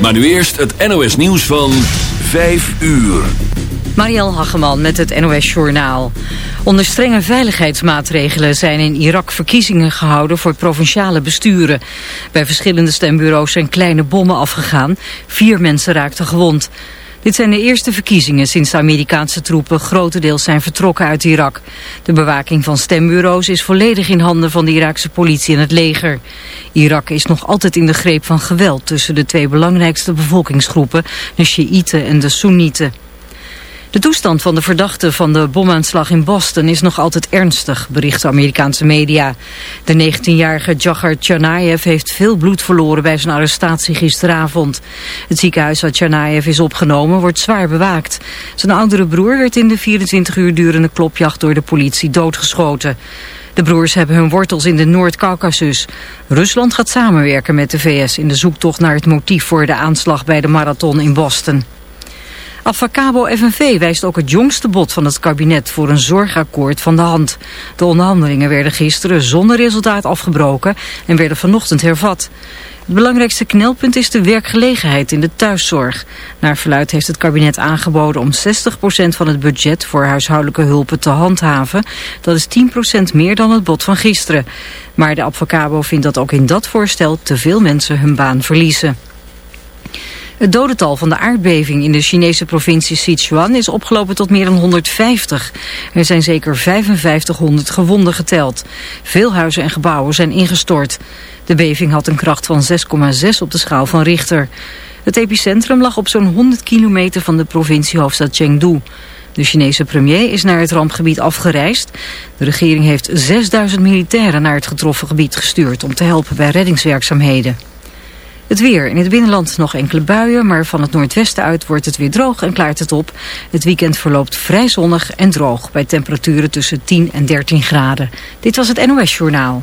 Maar nu eerst het NOS nieuws van 5 uur. Mariel Hageman met het NOS Journaal. Onder strenge veiligheidsmaatregelen zijn in Irak verkiezingen gehouden voor provinciale besturen. Bij verschillende stembureaus zijn kleine bommen afgegaan. Vier mensen raakten gewond. Dit zijn de eerste verkiezingen sinds de Amerikaanse troepen grotendeels zijn vertrokken uit Irak. De bewaking van stembureaus is volledig in handen van de Iraakse politie en het leger. Irak is nog altijd in de greep van geweld tussen de twee belangrijkste bevolkingsgroepen, de Sjiïten en de Soenieten. De toestand van de verdachte van de bomaanslag in Boston is nog altijd ernstig, berichten Amerikaanse media. De 19-jarige Djagar Tsarnaev heeft veel bloed verloren bij zijn arrestatie gisteravond. Het ziekenhuis waar Tsarnaev is opgenomen wordt zwaar bewaakt. Zijn oudere broer werd in de 24 uur durende klopjacht door de politie doodgeschoten. De broers hebben hun wortels in de Noord-Caucasus. Rusland gaat samenwerken met de VS in de zoektocht naar het motief voor de aanslag bij de marathon in Boston. Avacabo FNV wijst ook het jongste bod van het kabinet voor een zorgakkoord van de hand. De onderhandelingen werden gisteren zonder resultaat afgebroken en werden vanochtend hervat. Het belangrijkste knelpunt is de werkgelegenheid in de thuiszorg. Naar verluid heeft het kabinet aangeboden om 60% van het budget voor huishoudelijke hulpen te handhaven. Dat is 10% meer dan het bod van gisteren. Maar de Avacabo vindt dat ook in dat voorstel te veel mensen hun baan verliezen. Het dodental van de aardbeving in de Chinese provincie Sichuan is opgelopen tot meer dan 150. Er zijn zeker 5500 gewonden geteld. Veel huizen en gebouwen zijn ingestort. De beving had een kracht van 6,6 op de schaal van Richter. Het epicentrum lag op zo'n 100 kilometer van de provinciehoofdstad Chengdu. De Chinese premier is naar het rampgebied afgereisd. De regering heeft 6000 militairen naar het getroffen gebied gestuurd om te helpen bij reddingswerkzaamheden. Het weer. In het binnenland nog enkele buien, maar van het noordwesten uit wordt het weer droog en klaart het op. Het weekend verloopt vrij zonnig en droog bij temperaturen tussen 10 en 13 graden. Dit was het NOS Journaal.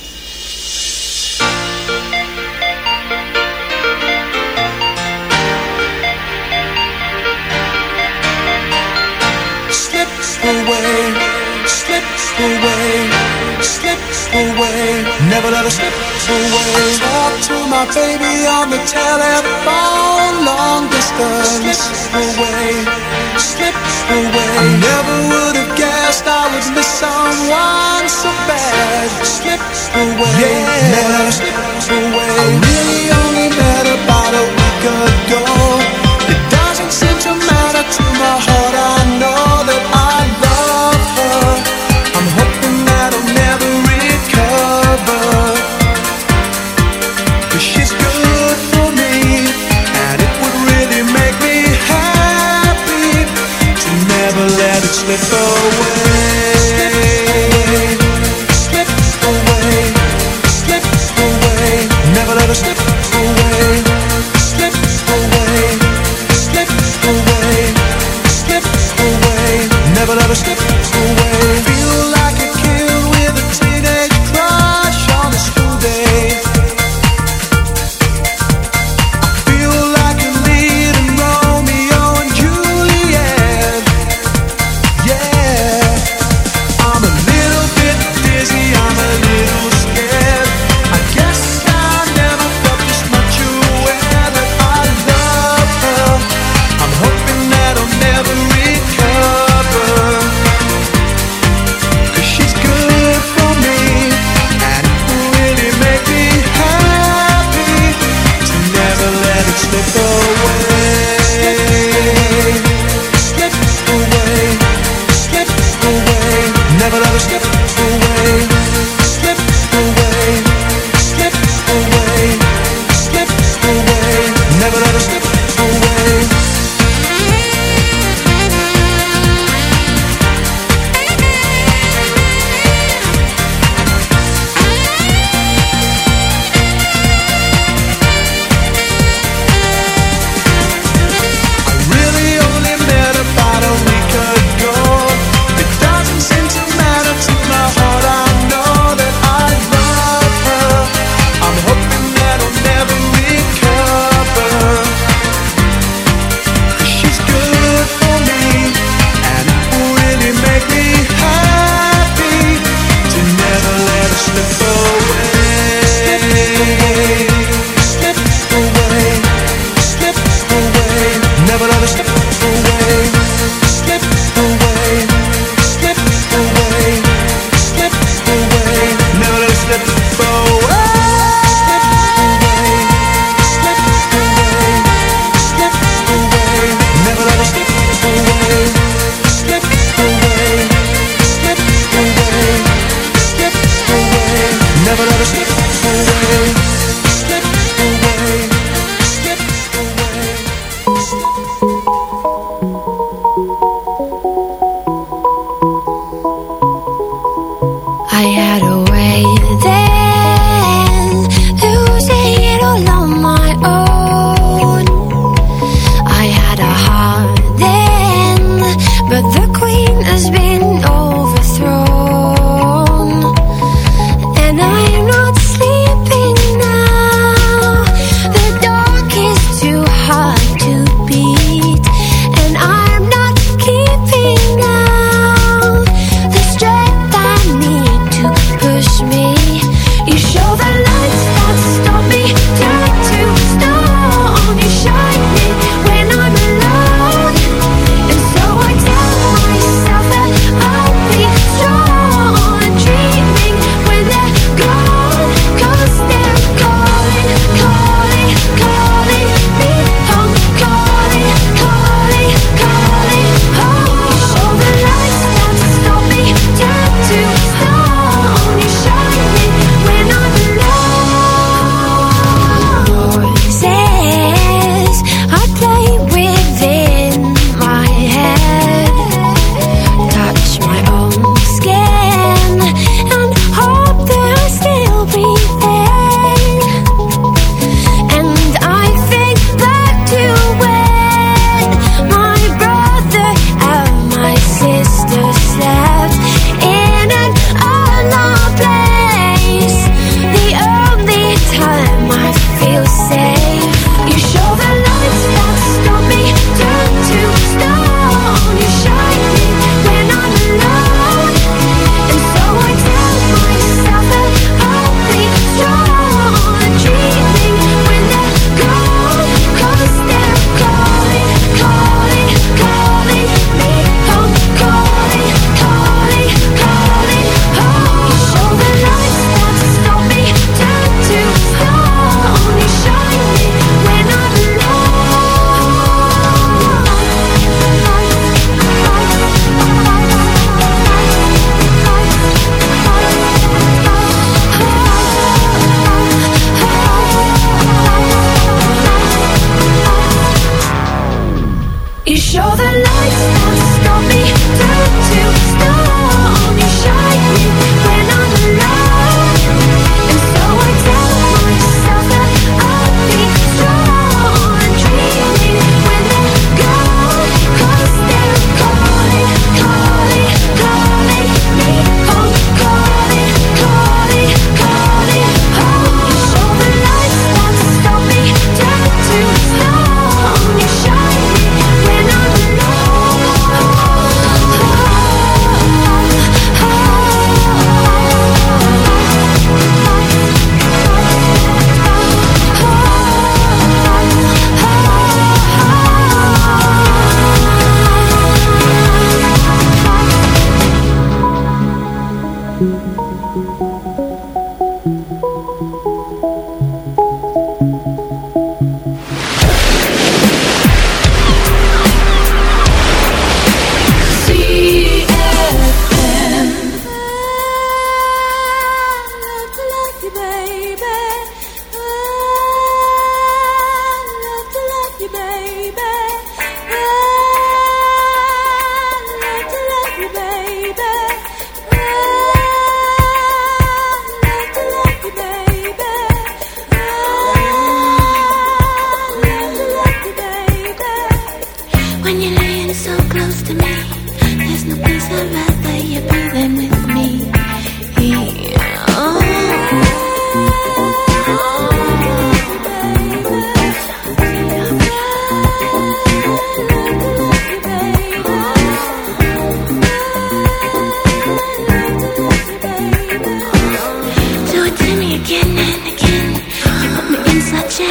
my baby on the telephone, long distance away, slip away. I never would have guessed I would miss someone so bad, slip away. Yeah. Never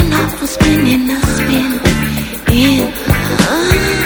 in such an awful spin in a spin. In. Lay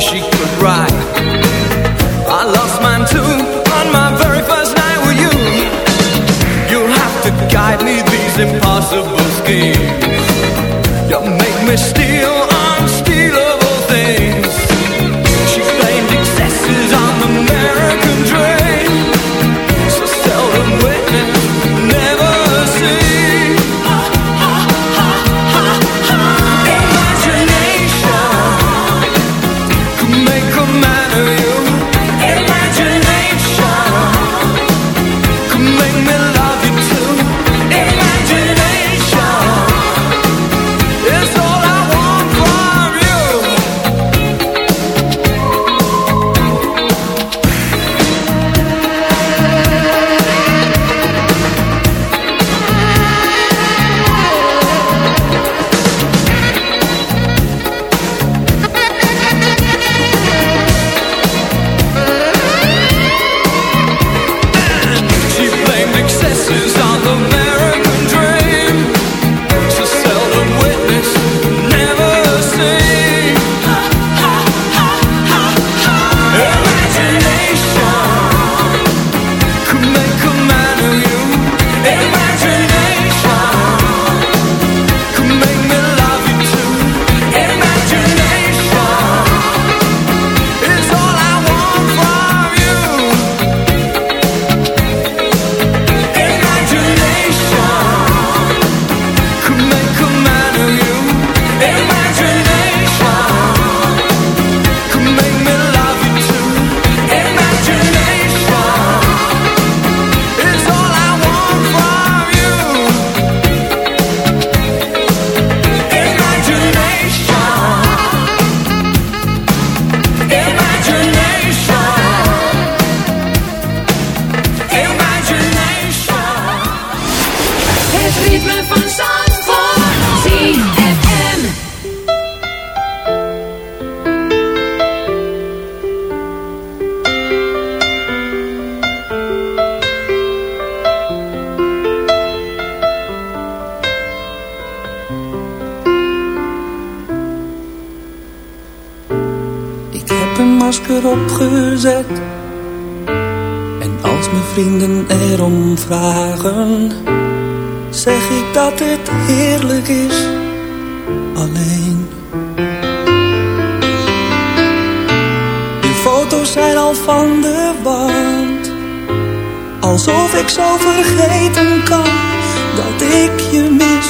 she could ride. I lost mine too on my very first night with you. You'll have to guide me these impossible schemes. You make me steal. ik dat het heerlijk is alleen. die foto's zijn al van de wand, alsof ik zo vergeten kan dat ik je mis.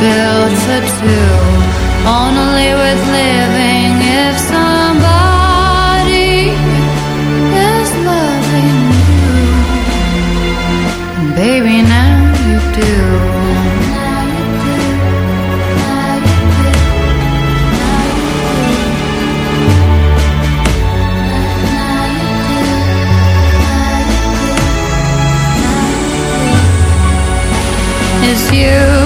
built for two, only worth living if somebody is loving you. Baby, now you do. You,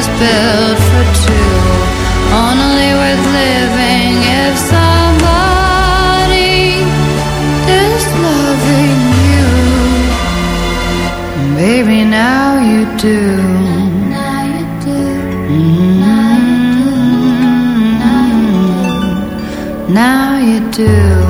was built for two, only worth living if somebody is loving you. Baby, now you do. Now you do. Now you do.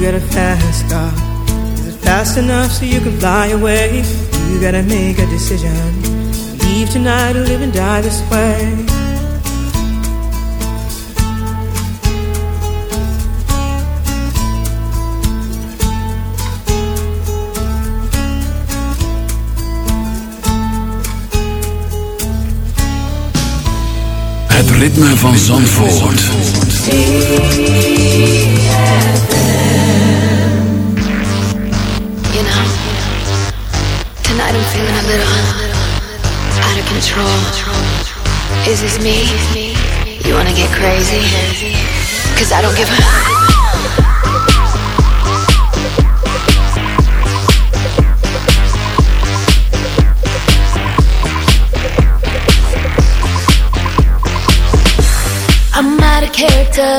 You got a fast car. Is it fast enough so you can fly away? You gotta make a decision. Leave tonight or live and die this way. Het ritme van Zandvoort. Control. Is this me? You wanna get crazy? Cause I don't give a. I'm out of character,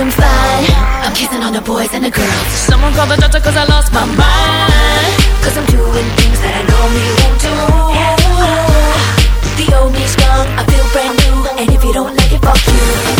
I'm fine. I'm kissing on the boys and the girls. Someone call the doctor cause I lost my mind. Cause I'm doing things that I normally won't do. The old me's gone, I feel brand new. And if you don't like it, fuck you.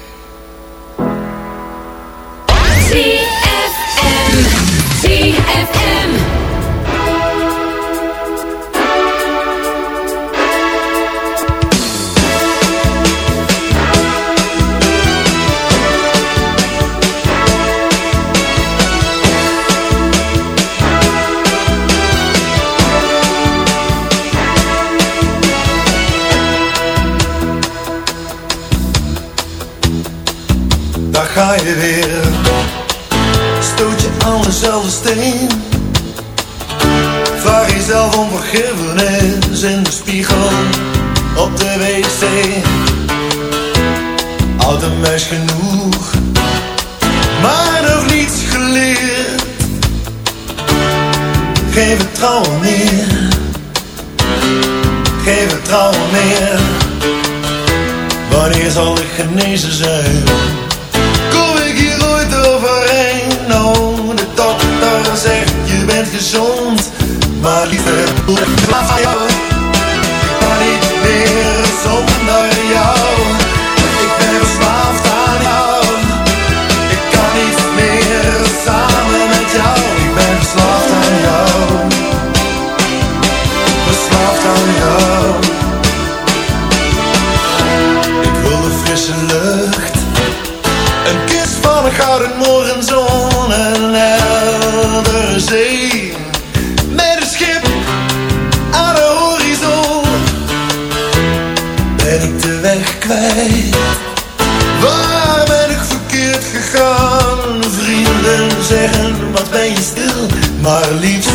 je weer. Stoot je aan dezelfde steen. Vraag jezelf om vergiffenis in de spiegel op de wc. Oud en genoeg, maar nog niets geleerd. Geen vertrouwen meer, geen vertrouwen meer. Wanneer zal ik genezen zijn? My fire leaves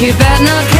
You better not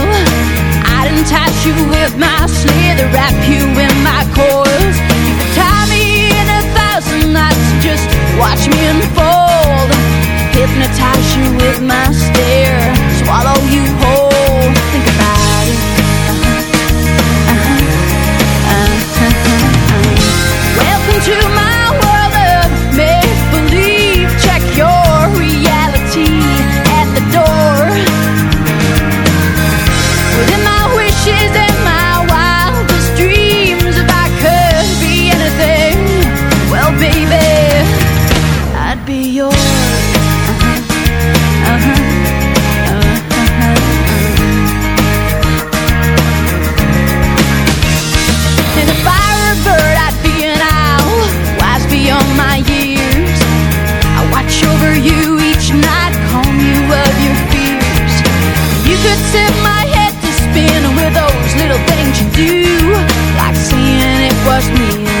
I'd entice you with my slither, wrap you in my coils. Tie me in a thousand knots, just watch me unfold. Hypnotize you with my stare, swallow you whole. Think about it. Uh-huh. Uh-huh. Uh-huh. Welcome to my do, like seeing it was me.